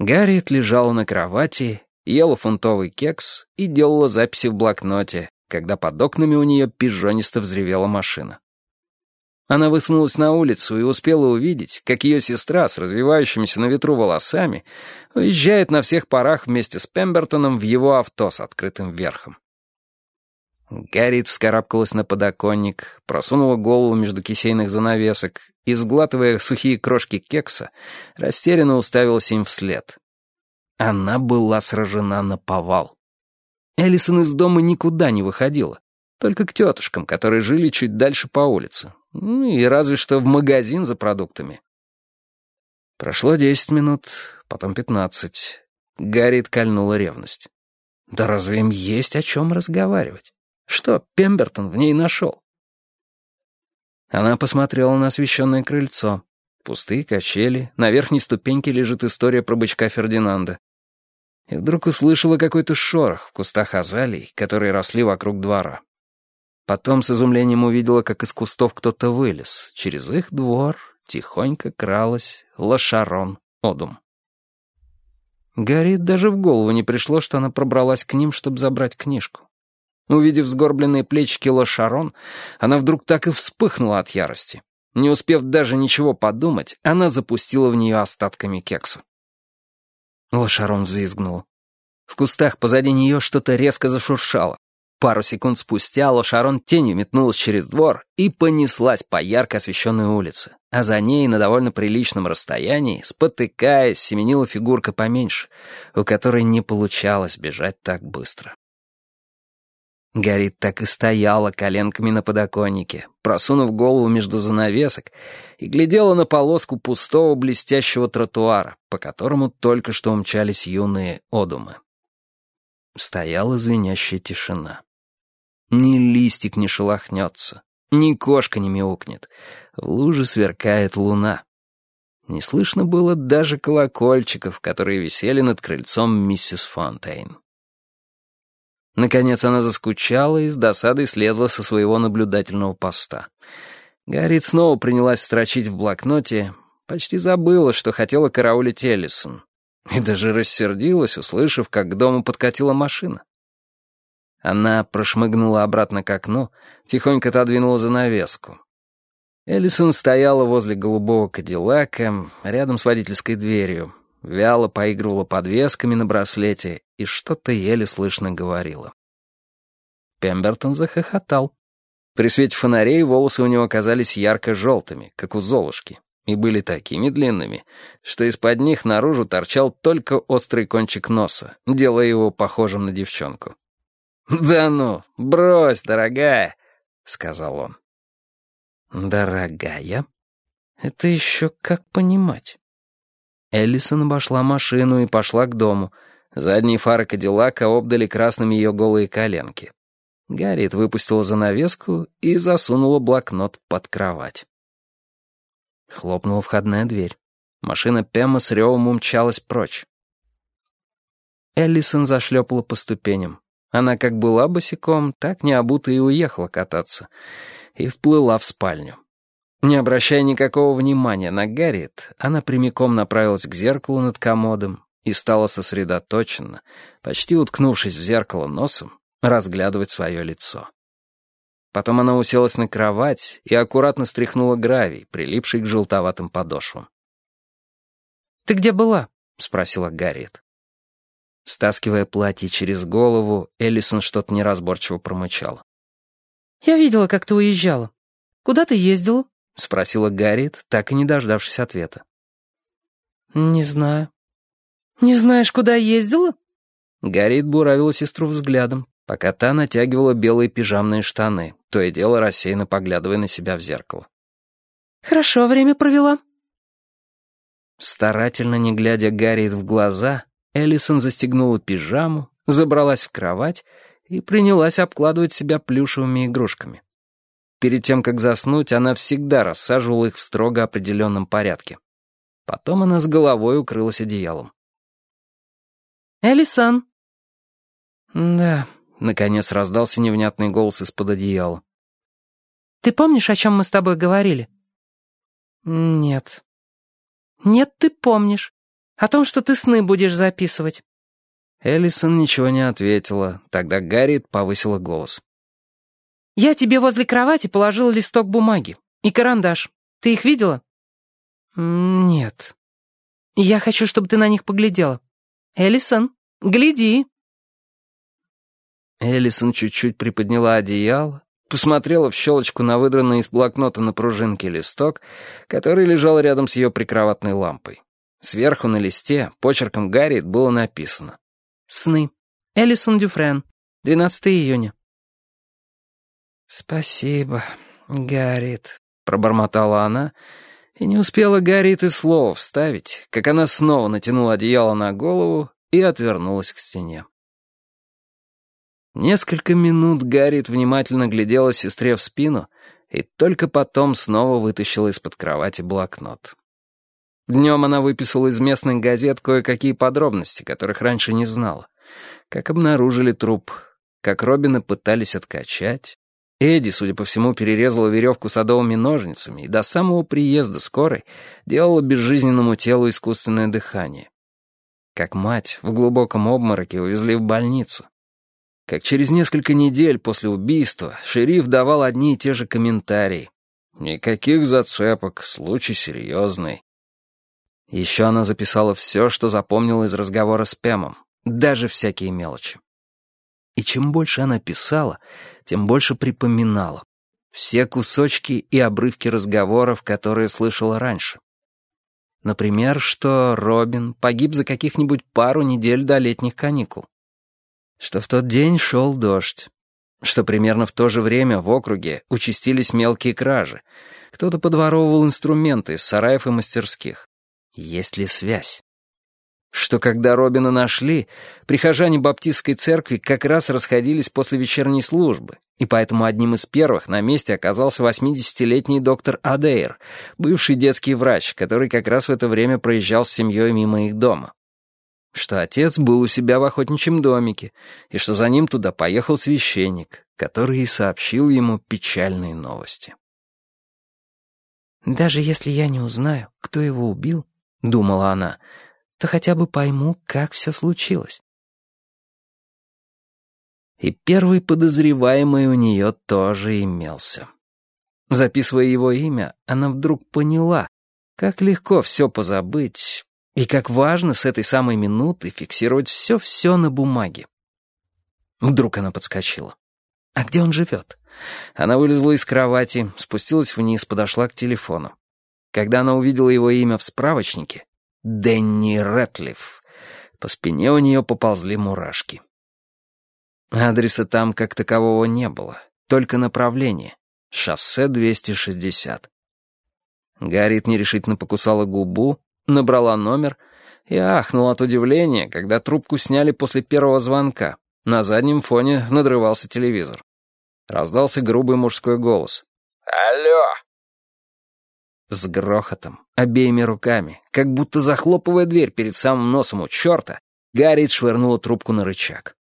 Гарриет лежала на кровати, ела фунтовый кекс и делала записи в блокноте, когда под окнами у нее пижонисто взревела машина. Она высунулась на улицу и успела увидеть, как ее сестра с развивающимися на ветру волосами уезжает на всех парах вместе с Пембертоном в его авто с открытым верхом. Гарриет вскарабкалась на подоконник, просунула голову между кисейных занавесок и, сглатывая сухие крошки кекса, растерянно уставилась им вслед. Она была сражена на повал. Эллисон из дома никуда не выходила, только к тетушкам, которые жили чуть дальше по улице, ну и разве что в магазин за продуктами. Прошло десять минут, потом пятнадцать. Гарриет кольнула ревность. Да разве им есть о чем разговаривать? Что Пембертон в ней нашел? Она посмотрела на освещенное крыльцо. Пустые качели, на верхней ступеньке лежит история про бычка Фердинанда. И вдруг услышала какой-то шорох в кустах азалий, которые росли вокруг двора. Потом с изумлением увидела, как из кустов кто-то вылез. Через их двор тихонько кралась Лошарон Одум. Гарри даже в голову не пришло, что она пробралась к ним, чтобы забрать книжку. Увидев сгорбленные плечики Лошарон, она вдруг так и вспыхнула от ярости. Не успев даже ничего подумать, она запустила в нее остатками кекса. Лошарон взвизгнула. В кустах позади нее что-то резко зашуршало. Пару секунд спустя Лошарон тенью метнулась через двор и понеслась по ярко освещенной улице, а за ней на довольно приличном расстоянии, спотыкаясь, семенила фигурка поменьше, у которой не получалось бежать так быстро. Гарри так и стояла коленками на подоконнике, просунув голову между занавесок, и глядела на полоску пустого блестящего тротуара, по которому только что умчались юные одумы. Стояла звенящая тишина. Ни листик не шелохнется, ни кошка не мяукнет. В луже сверкает луна. Не слышно было даже колокольчиков, которые висели над крыльцом миссис Фонтейн. Наконец она заскучала и с досадой слезла со своего наблюдательного поста. Гарриет снова принялась строчить в блокноте, почти забыла, что хотела караулить Эллисон. И даже рассердилась, услышав, как к дому подкатила машина. Она прошмыгнула обратно к окну, тихонько отодвинула занавеску. Эллисон стояла возле голубого кадиллака, рядом с водительской дверью, вяло поигрывала подвесками на браслете и что-то еле слышно говорила. Пембертон захохотал. При свете фонарей волосы у него казались ярко-желтыми, как у Золушки, и были такими длинными, что из-под них наружу торчал только острый кончик носа, делая его похожим на девчонку. «Да ну, брось, дорогая», — сказал он. «Дорогая? Это еще как понимать?» Эллисон обошла машину и пошла к дому. Задние фары Кадиллака обдали красными ее голые коленки. Гарриет выпустила занавеску и засунула блокнот под кровать. Хлопнула входная дверь. Машина Пема с ревом умчалась прочь. Эллисон зашлепала по ступеням. Она как была босиком, так не обута и уехала кататься. И вплыла в спальню. Не обращая никакого внимания на Гарриет, она прямиком направилась к зеркалу над комодом и стала сосредоточенно, почти уткнувшись в зеркало носом, разглядывать свое лицо. Потом она уселась на кровать и аккуратно стряхнула гравий, прилипший к желтоватым подошвам. «Ты где была?» — спросила Гарриет. Стаскивая платье через голову, Эллисон что-то неразборчиво промычал. «Я видела, как ты уезжала. Куда ты ездила?» — спросила Гарриет, так и не дождавшись ответа. «Не знаю». «Не знаешь, куда ездила?» Гарриет буравила сестру взглядом, пока та натягивала белые пижамные штаны, то и дело рассеянно поглядывая на себя в зеркало. «Хорошо время провела». Старательно не глядя Гарриет в глаза, Эллисон застегнула пижаму, забралась в кровать и принялась обкладывать себя плюшевыми игрушками. Перед тем, как заснуть, она всегда рассаживала их в строго определенном порядке. Потом она с головой укрылась одеялом. «Элисан!» «Да», — наконец раздался невнятный голос из-под одеяла. «Ты помнишь, о чем мы с тобой говорили?» «Нет». «Нет, ты помнишь. О том, что ты сны будешь записывать». Эллисон ничего не ответила. Тогда Гарриет повысила голос. «Я тебе возле кровати положила листок бумаги и карандаш. Ты их видела?» «Нет». «Я хочу, чтобы ты на них поглядела. Эллисон, гляди». Эллисон чуть-чуть приподняла одеяло, посмотрела в щелочку на выдранный из блокнота на пружинке листок, который лежал рядом с ее прикроватной лампой. Сверху на листе почерком Гарриет было написано «Сны. Эллисон Дюфрен. 12 июня». «Спасибо, Гарриет», — пробормотала она, и не успела Гарриет и слова вставить, как она снова натянула одеяло на голову и отвернулась к стене. Несколько минут Гарриет внимательно глядела сестре в спину и только потом снова вытащила из-под кровати блокнот. Днем она выписала из местных газет кое-какие подробности, которых раньше не знала. Как обнаружили труп, как Робина пытались откачать. Эдди, судя по всему, перерезала веревку садовыми ножницами и до самого приезда скорой делала безжизненному телу искусственное дыхание. Как мать в глубоком обмороке увезли в больницу как через несколько недель после убийства шериф давал одни и те же комментарии. «Никаких зацепок, случай серьезный». Еще она записала все, что запомнила из разговора с Пемом, даже всякие мелочи. И чем больше она писала, тем больше припоминала. Все кусочки и обрывки разговоров, которые слышала раньше. Например, что Робин погиб за каких-нибудь пару недель до летних каникул что в тот день шел дождь, что примерно в то же время в округе участились мелкие кражи. Кто-то подворовывал инструменты из сараев и мастерских. Есть ли связь? Что когда Робина нашли, прихожане баптистской церкви как раз расходились после вечерней службы, и поэтому одним из первых на месте оказался 80-летний доктор Адейр, бывший детский врач, который как раз в это время проезжал с семьей мимо их дома что отец был у себя в охотничьем домике, и что за ним туда поехал священник, который и сообщил ему печальные новости. «Даже если я не узнаю, кто его убил, — думала она, — то хотя бы пойму, как все случилось». И первый подозреваемый у нее тоже имелся. Записывая его имя, она вдруг поняла, как легко все позабыть, и как важно с этой самой минуты фиксировать все-все на бумаге. Вдруг она подскочила. А где он живет? Она вылезла из кровати, спустилась вниз, подошла к телефону. Когда она увидела его имя в справочнике, Дэнни Рэтлиф, по спине у нее поползли мурашки. Адреса там как такового не было, только направление. Шоссе 260. Гарриет нерешительно покусала губу, набрала номер и ахнула от удивления, когда трубку сняли после первого звонка. На заднем фоне надрывался телевизор. Раздался грубый мужской голос. «Алло!» С грохотом, обеими руками, как будто захлопывая дверь перед самым носом у черта, Гарриет швырнула трубку на рычаг.